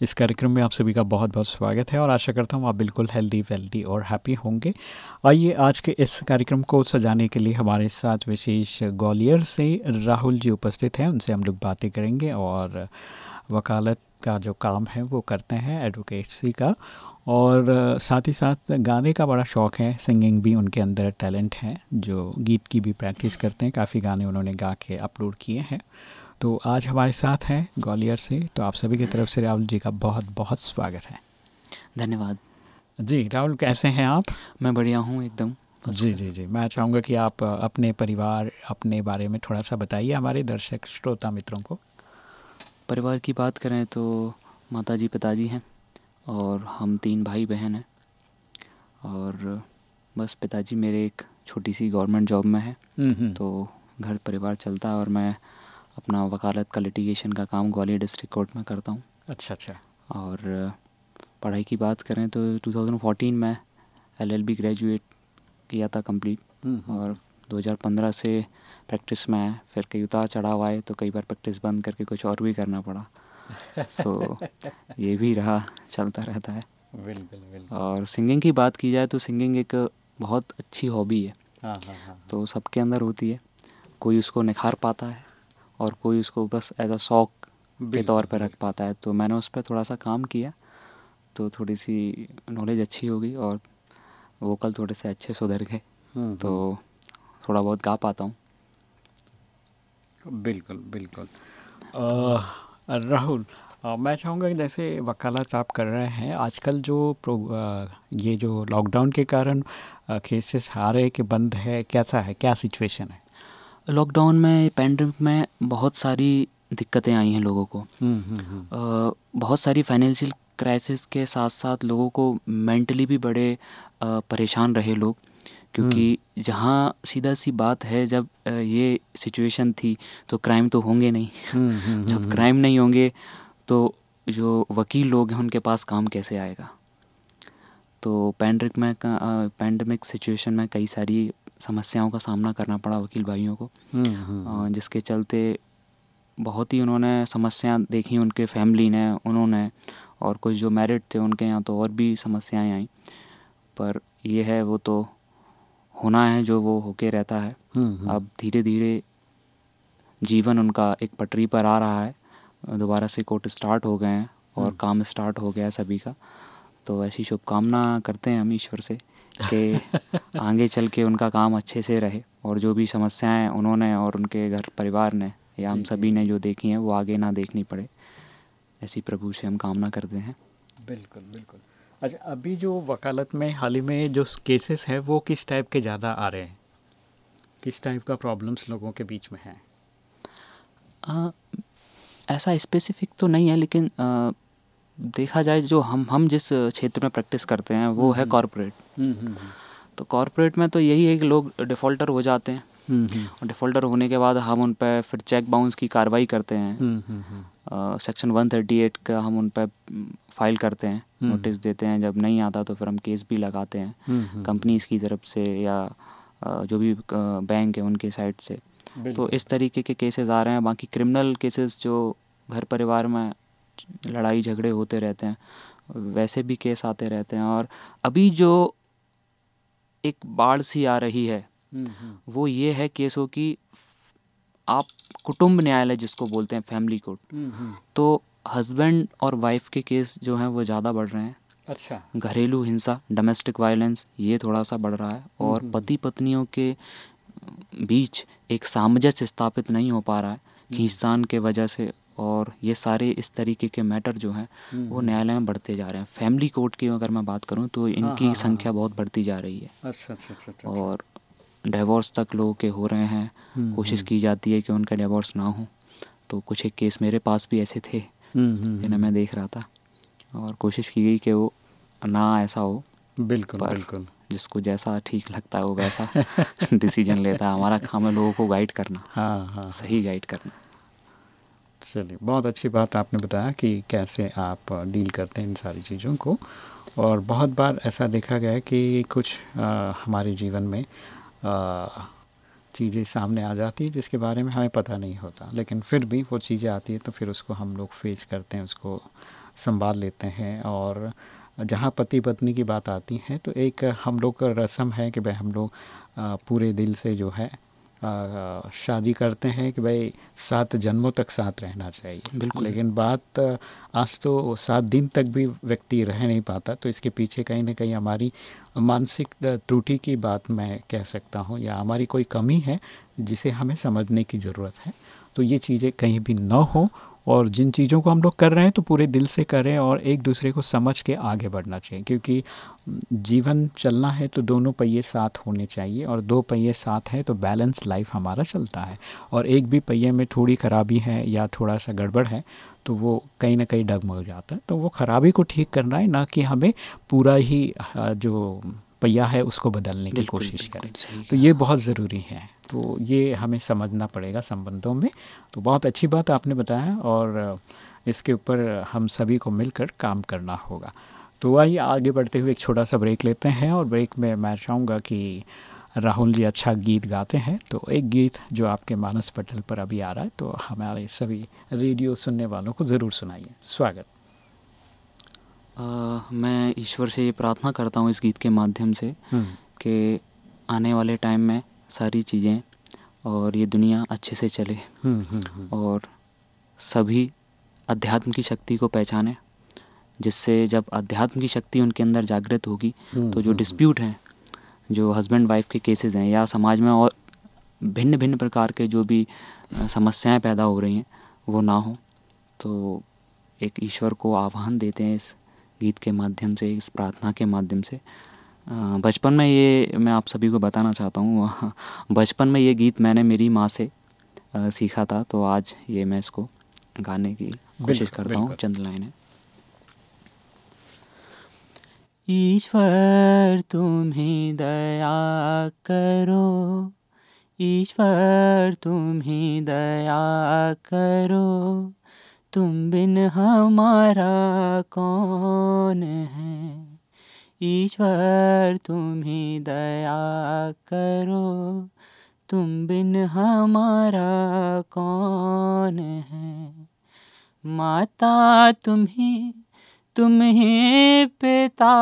इस कार्यक्रम में आप सभी का बहुत बहुत स्वागत है और आशा करता हूँ आप बिल्कुल हेल्दी वेल्दी और हैप्पी होंगे। आइए आज के इस कार्यक्रम को सजाने के लिए हमारे साथ विशेष ग्वालियर से राहुल जी उपस्थित हैं। उनसे हम लोग बातें करेंगे और वकालत का जो काम है वो करते हैं एडवोकेटसी का। और साथ ही साथ गाने का बड़ा शौक़ है सिंगिंग भी उनके अंदर टैलेंट है, जो गीत की भी प्रैक्टिस करते हैं। काफ़ी गाने उन्होंने गा के अपलोड किए हैं। तो आज हमारे साथ हैं ग्वालियर से तो आप सभी की तरफ़ से राहुल जी का बहुत बहुत स्वागत है। धन्यवाद। जी राहुल कैसे हैं आप? मैं बढ़िया हूँ एकदम। जी जी जी। मैं चाहूँगा कि आप अपने परिवार अपने बारे में थोड़ा सा बताइए हमारे दर्शक श्रोता मित्रों को। परिवार की बात करें तो माता जी पिताजी हैं और हम तीन भाई बहन हैं और बस पिताजी मेरे एक छोटी सी गवर्नमेंट जॉब में है। हम्म, हम्म। तो घर परिवार चलता है और मैं अपना वकालत का लिटिगेशन का काम ग्वालियर डिस्ट्रिक्ट कोर्ट में करता हूँ। अच्छा अच्छा। और पढ़ाई की बात करें तो 2014 में एलएलबी ग्रेजुएट किया था कंप्लीट हम्म, और 2015 से प्रैक्टिस में आए फिर कई उतार चढ़ाव आए तो कई बार प्रैक्टिस बंद करके कुछ और भी करना पड़ा। सो so, ये भी रहा चलता रहता है। बिल्कुल बिल्कुल। और सिंगिंग की बात की जाए तो सिंगिंग एक बहुत अच्छी हॉबी है हाँ हाँ हाँ। तो सबके अंदर होती है। कोई उसको निखार पाता है और कोई उसको बस एज अ शौक के तौर पर रख पाता है। तो मैंने उस पर थोड़ा सा काम किया तो थोड़ी सी नॉलेज अच्छी हो गई और वोकल थोड़े से अच्छे सुधर गए। हम्म, तो थोड़ा बहुत गा पाता हूँ। बिल्कुल बिल्कुल। राहुल मैं चाहूँगा कि जैसे वकालत आप कर रहे हैं आजकल जो प्रो ये जो लॉकडाउन के कारण केसेस आ रहे कि बंद है कैसा है क्या सिचुएशन है? लॉकडाउन में पैंडमिक में बहुत सारी दिक्कतें आई हैं लोगों को। हम्म, हम्म, हम्म। बहुत सारी फाइनेंशियल क्राइसिस के साथ साथ लोगों को मेंटली भी बड़े परेशान रहे लोग। क्योंकि जहाँ सीधा सी बात है जब ये सिचुएशन थी तो क्राइम तो होंगे नहीं। जब क्राइम नहीं होंगे तो जो वकील लोग हैं उनके पास काम कैसे आएगा? तो पैंडमिक में पैंडमिक सिचुएशन में कई सारी समस्याओं का सामना करना पड़ा वकील भाइयों को। हम्म, हम्म, अ, जिसके चलते बहुत ही उन्होंने समस्याएँ देखी उनके फैमिली ने उन्होंने और कुछ जो मैरिड थे उनके यहाँ तो और भी समस्याएँ आई। पर ये है वो तो होना है जो वो होके रहता है। हम्म, हम्म। अब धीरे धीरे जीवन उनका एक पटरी पर आ रहा है। दोबारा से कोर्ट स्टार्ट हो गए हैं और काम स्टार्ट हो गया है सभी का। तो ऐसी शुभकामना करते हैं हम ईश्वर से। कि आगे चल के उनका काम अच्छे से रहे और जो भी समस्याएँ उन्होंने और उनके घर परिवार ने या हम सभी ने जो देखी हैं वो आगे ना देखनी पड़े। ऐसी प्रभु से हम कामना करते हैं। बिल्कुल बिल्कुल। अच्छा अभी जो वकालत में हाल ही में जो केसेस हैं वो किस टाइप के ज़्यादा आ रहे हैं? किस टाइप का प्रॉब्लम्स लोगों के बीच में है? आ, ऐसा स्पेसिफिक तो नहीं है लेकिन आ, देखा जाए जो हम हम जिस क्षेत्र में प्रैक्टिस करते हैं वो है कॉरपोरेट तो कॉरपोरेट में तो यही है कि लोग डिफ़ॉल्टर हो जाते हैं। और डिफ़ॉल्टर होने के बाद हम उन पर फिर चेक बाउंस की कार्रवाई करते हैं। सेक्शन 138 का हम उन पर फ़ाइल करते हैं। नोटिस देते हैं। जब नहीं आता तो फिर हम केस भी लगाते हैं। कंपनीज़ की तरफ़ से या जो भी बैंक है उनके साइड से। तो इस तरीके के केसेस आ रहे हैं। बाकी क्रिमिनल केसेस जो घर परिवार में लड़ाई झगड़े होते रहते हैं वैसे भी केस आते रहते हैं। और अभी जो एक बाढ़ सी आ रही है। वो ये है केसों की आप कुटुंब न्यायालय जिसको बोलते हैं फैमिली कोर्ट तो हस्बैंड और वाइफ के केस जो हैं वो ज़्यादा बढ़ रहे हैं। अच्छा। घरेलू हिंसा डोमेस्टिक वायलेंस ये थोड़ा सा बढ़ रहा है और हम्म। पति पत्नियों के बीच एक सामंजस्य स्थापित नहीं हो पा रहा है। हम्म। खींचतान के वजह से और ये सारे इस तरीके के मैटर जो हैं हम्म, वो न्यायालय में बढ़ते जा रहे हैं। फैमिली कोर्ट की अगर मैं बात करूँ तो इनकी हाँ, हाँ, संख्या बहुत बढ़ती जा रही है। अच्छा अच्छा अच्छा अच्छा और डिवोर्स तक लोगों के हो रहे हैं। हम्म, कोशिश हम्म। की जाती है कि उनका डिवोर्स ना हो। तो कुछ एक केस मेरे पास भी ऐसे थे हम्म, हम्म, जिन्हें मैं देख रहा था। और कोशिश की गई कि वो ना ऐसा हो बिल्कुल बिल्कुल। जिसको जैसा ठीक लगता है वो वैसा डिसीज़न लेता है। हमारा काम है लोगों को गाइड करना। हाँ हाँ। सही गाइड करना। चलिए बहुत अच्छी बात आपने बताया कि कैसे आप डील करते हैं इन सारी चीज़ों को। और बहुत बार ऐसा देखा गया है कि कुछ आ, हमारे जीवन में चीज़ें सामने आ जाती है जिसके बारे में हमें पता नहीं होता। लेकिन फिर भी वो चीज़ें आती है तो फिर उसको हम लोग फेस करते हैं उसको संभाल लेते हैं। और जहाँ पति पत्नी की बात आती है तो एक हम लोग का रस्म है कि भाई हम लोग पूरे दिल से जो है शादी करते हैं कि भाई सात जन्मों तक साथ रहना चाहिए। बिल्कुल। लेकिन बात आज तो सात दिन तक भी व्यक्ति रह नहीं पाता तो इसके पीछे कहीं ना कहीं हमारी मानसिक त्रुटि की बात मैं कह सकता हूँ या हमारी कोई कमी है जिसे हमें समझने की ज़रूरत है। तो ये चीज़ें कहीं भी न हो और जिन चीज़ों को हम लोग कर रहे हैं तो पूरे दिल से करें और एक दूसरे को समझ के आगे बढ़ना चाहिए, क्योंकि जीवन चलना है तो दोनों पहिए साथ होने चाहिए और दो पहिए साथ हैं तो बैलेंस लाइफ हमारा चलता है। और एक भी पहिए में थोड़ी ख़राबी है या थोड़ा सा गड़बड़ है तो वो कहीं ना कहीं डगमग जाता है तो वो ख़राबी को ठीक करना है, ना कि हमें पूरा ही जो पहिया है उसको बदलने की कोशिश करें। तो ये बहुत ज़रूरी है। तो ये हमें समझना पड़ेगा संबंधों में। तो बहुत अच्छी बात आपने बताया और इसके ऊपर हम सभी को मिलकर काम करना होगा। तो आइए आगे बढ़ते हुए एक छोटा सा ब्रेक लेते हैं और ब्रेक में मैं चाहूँगा कि राहुल जी अच्छा गीत गाते हैं। तो एक गीत जो आपके मानस पटल पर अभी आ रहा है तो हमारे सभी रेडियो सुनने वालों को ज़रूर सुनाइए। स्वागत। आ, मैं ईश्वर से ये प्रार्थना करता हूँ इस गीत के माध्यम से हम्म। कि आने वाले टाइम में सारी चीज़ें और ये दुनिया अच्छे से चले हम्म, हम्म, और सभी अध्यात्म की शक्ति को पहचाने जिससे जब अध्यात्म की शक्ति उनके अंदर जागृत होगी तो जो डिस्प्यूट हैं जो हस्बैंड वाइफ के केसेस हैं या समाज में और भिन्न भिन्न प्रकार के जो भी समस्याएँ पैदा हो रही हैं वो ना हो तो एक ईश्वर को आह्वान देते हैं इस गीत के माध्यम से इस प्रार्थना के माध्यम से। बचपन में ये मैं आप सभी को बताना चाहता हूँ बचपन में ये गीत मैंने मेरी माँ से सीखा था तो आज ये मैं इसको गाने की कोशिश करता हूँ चंद लाइनें ईश्वर तुम्हें दया करो ईश्वर तुम्हें दया करो। तुम बिन हमारा कौन है? ईश्वर तुम्हें दया करो। तुम बिन हमारा कौन है? माता तुम्हें तुम्हें पिता,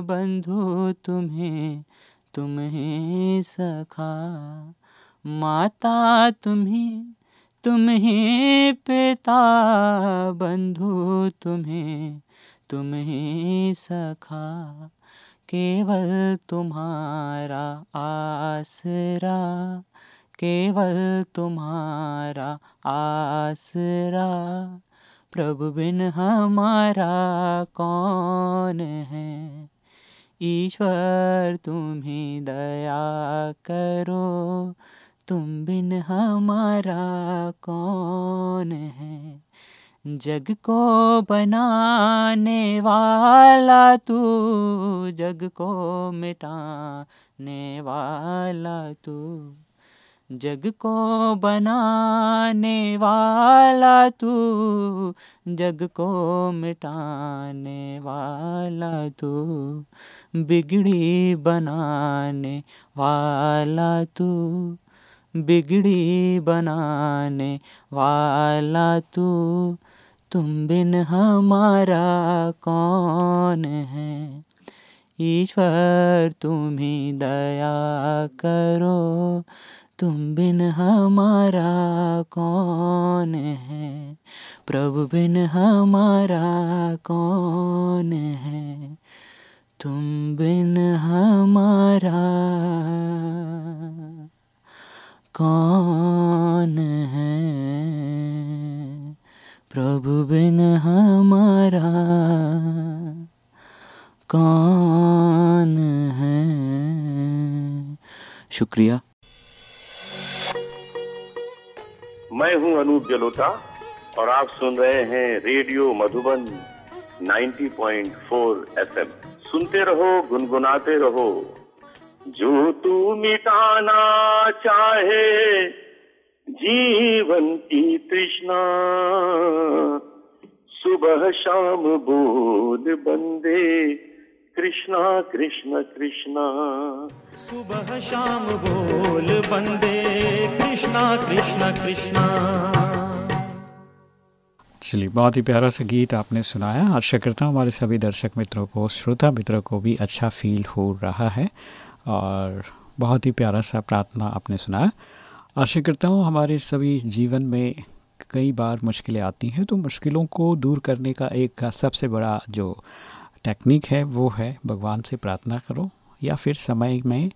बंधु तुम्हें तुम्हें सखा। माता तुम्हें तुम्हें पिता बंधु तुम्हें तुम्हें सखा, केवल तुम्हारा आसरा, केवल तुम्हारा आसरा। प्रभु बिन हमारा कौन है? ईश्वर, तुम्हें दया करो। तुम बिन हमारा कौन है? जग को बनाने वाला तू, जग को मिटाने वाला तू। जग को बनाने वाला तू, जग को मिटाने वाला तू। बिगड़ी बनाने वाला तू। बिगड़ी बनाने वाला तू, तुम बिन हमारा कौन है? ईश्वर तुम्हें दया करो, तुम बिन हमारा कौन है? प्रभु बिन हमारा कौन है? तुम बिन हमारा कौन है? प्रभु बिन हमारा कौन है? शुक्रिया। मैं हूँ अनूप जलोटा और आप सुन रहे हैं रेडियो मधुबन 90.4 एफएम। सुनते रहो, गुनगुनाते रहो। जो तू मिटाना चाहे जीवन की तृष्णा। सुबह शाम बोल बंदे कृष्णा कृष्ण कृष्णा। सुबह शाम बोल बंदे कृष्णा कृष्ण कृष्णा। चलिए बहुत ही प्यारा सा गीत आपने सुनाया। आशा करता हूँ हमारे सभी दर्शक मित्रों को श्रोता मित्रों को भी अच्छा फील हो रहा है। और बहुत ही प्यारा सा प्रार्थना आपने सुनाया आशा करता हूँ हमारे सभी जीवन में कई बार मुश्किलें आती हैं तो मुश्किलों को दूर करने का एक सबसे बड़ा जो टेक्निक है, वो है भगवान से प्रार्थना करो या फिर समय में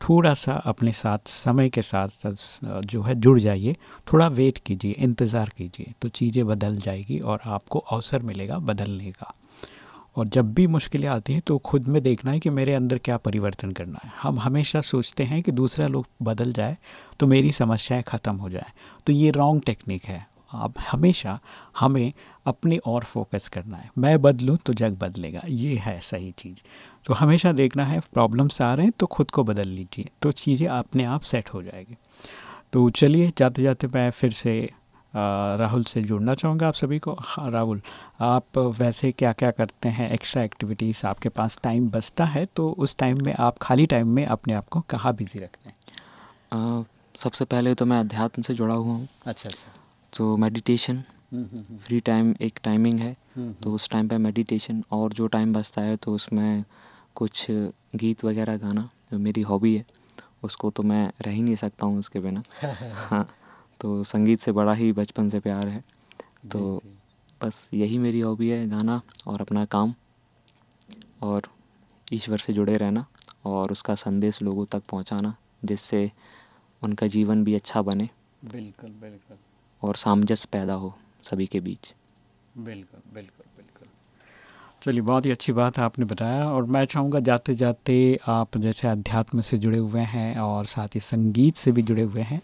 थोड़ा सा अपने साथ, समय के साथ जो है जुड़ जाइए, थोड़ा वेट कीजिए, इंतज़ार कीजिए तो चीज़ें बदल जाएगी और आपको अवसर मिलेगा बदलने का। और जब भी मुश्किलें आती हैं तो खुद में देखना है कि मेरे अंदर क्या परिवर्तन करना है। हम हमेशा सोचते हैं कि दूसरा लोग बदल जाए तो मेरी समस्याएँ ख़त्म हो जाए। तो ये रॉन्ग टेक्निक है। अब हमेशा हमें अपनी और फोकस करना है। मैं बदलूं तो जग बदलेगा। ये है सही चीज़। तो हमेशा देखना है प्रॉब्लम्स आ रहे हैं तो खुद को बदल लीजिए। तो चीज़ें अपने आप सेट हो जाएगी। तो चलिए जाते जाते मैं फिर से राहुल से जुड़ना चाहूँगा आप सभी को। हाँ राहुल आप वैसे क्या क्या करते हैं? एक्स्ट्रा एक्टिविटीज़ आपके पास टाइम बचता है? तो उस टाइम में आप खाली टाइम में अपने आप को कहाँ बिज़ी रखते हैं? सबसे पहले तो मैं अध्यात्म से जुड़ा हुआ हूँ। अच्छा अच्छा। तो मेडिटेशन फ्री टाइम एक टाइमिंग है। तो उस टाइम पे मेडिटेशन और जो टाइम बचता है तो उसमें कुछ गीत वगैरह गाना जो मेरी हॉबी है उसको तो मैं रह ही नहीं सकता हूँ उसके बिना। हाँ। तो संगीत से बड़ा ही बचपन से प्यार है। तो बस यही मेरी हॉबी है गाना और अपना काम। और ईश्वर से जुड़े रहना और उसका संदेश लोगों तक पहुंचाना जिससे उनका जीवन भी अच्छा बने। बिल्कुल बिल्कुल। और सामंजस्य पैदा हो सभी के बीच। बिल्कुल बिल्कुल। चलिए, बहुत ही अच्छी बात आपने बताया और मैं चाहूँगा जाते जाते आप जैसे अध्यात्म से जुड़े हुए हैं और साथ ही संगीत से भी जुड़े हुए हैं।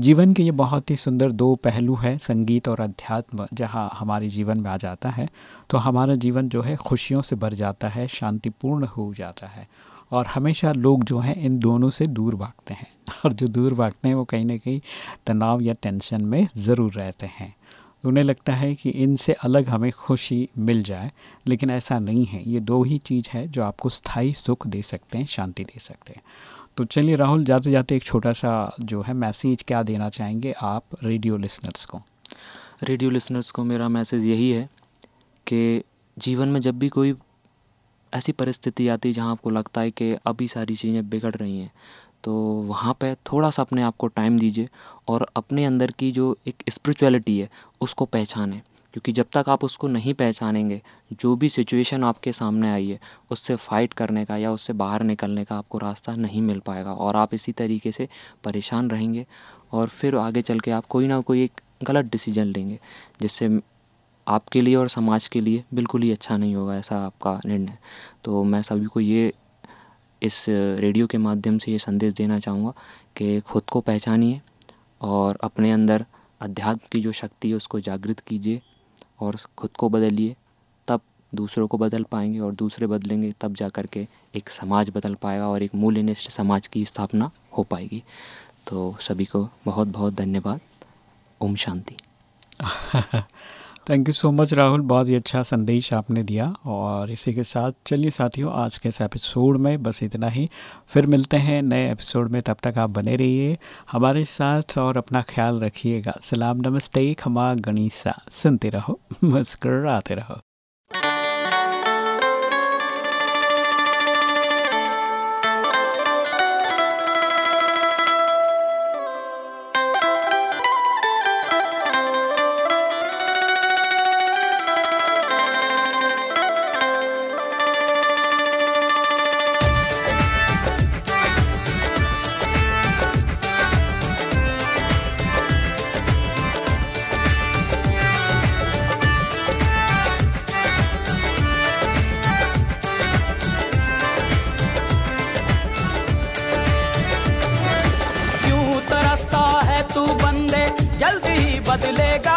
जीवन के ये बहुत ही सुंदर दो पहलू हैं, संगीत और अध्यात्म, जहाँ हमारे जीवन में आ जाता है। तो हमारा जीवन जो है, खुशियों से भर जाता है, शांतिपूर्ण हो जाता है और हमेशा लोग जो हैं, इन दोनों से दूर भागते हैं। और जो दूर भागते हैं, वो कहीं ना कहीं तनाव या टेंशन में ज़रूर रहते हैं। उन्हें लगता है कि इनसे अलग हमें खुशी मिल जाए, लेकिन ऐसा नहीं है। ये दो ही चीज़ है जो आपको स्थायी सुख दे सकते हैं, शांति दे सकते हैं। तो चलिए राहुल, जाते जाते एक छोटा सा जो है मैसेज क्या देना चाहेंगे आप रेडियो लिसनर्स को? रेडियो लिसनर्स को मेरा मैसेज यही है कि जीवन में जब भी कोई ऐसी परिस्थिति आती है जहाँ आपको लगता है कि अभी सारी चीज़ें बिगड़ रही हैं तो वहाँ पे थोड़ा सा अपने आप को टाइम दीजिए और अपने अंदर की जो एक स्पिरिचुअलिटी है, उसको पहचानें। क्योंकि जब तक आप उसको नहीं पहचानेंगे, जो भी सिचुएशन आपके सामने आई है, उससे फ़ाइट करने का या उससे बाहर निकलने का आपको रास्ता नहीं मिल पाएगा और आप इसी तरीके से परेशान रहेंगे और फिर आगे चल के आप कोई ना कोई एक गलत डिसीज़न लेंगे, जिससे आपके लिए और समाज के लिए बिल्कुल ही अच्छा नहीं होगा ऐसा आपका निर्णय। तो मैं सभी को ये इस रेडियो के माध्यम से ये संदेश देना चाहूँगा कि खुद को पहचानिए और अपने अंदर अध्यात्म की जो शक्ति है उसको जागृत कीजिए और खुद को बदलिए। तब दूसरों को बदल पाएँगे और दूसरे बदलेंगे, तब जा कर के एक समाज बदल पाएगा और एक मूल्यनिष्ठ समाज की स्थापना हो पाएगी। तो सभी को बहुत बहुत धन्यवाद। ओम शांति। Thank you so much Rahul बहुत ही अच्छा संदेश आपने दिया और इसी के साथ चलिए साथियों, आज के इस एपिसोड में बस इतना ही। फिर मिलते हैं नए एपिसोड में। तब तक आप बने रहिए, हमारे साथ और अपना ख्याल रखिएगा। सलाम, नमस्ते, खमा, गणिसा। सुनते रहो मुस्कर रहो। बदलेगा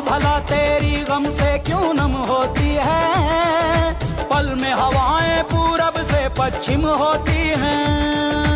भला तेरी गम से क्यों नम होती है? पल में हवाएँ पूरब से पश्चिम होती हैं।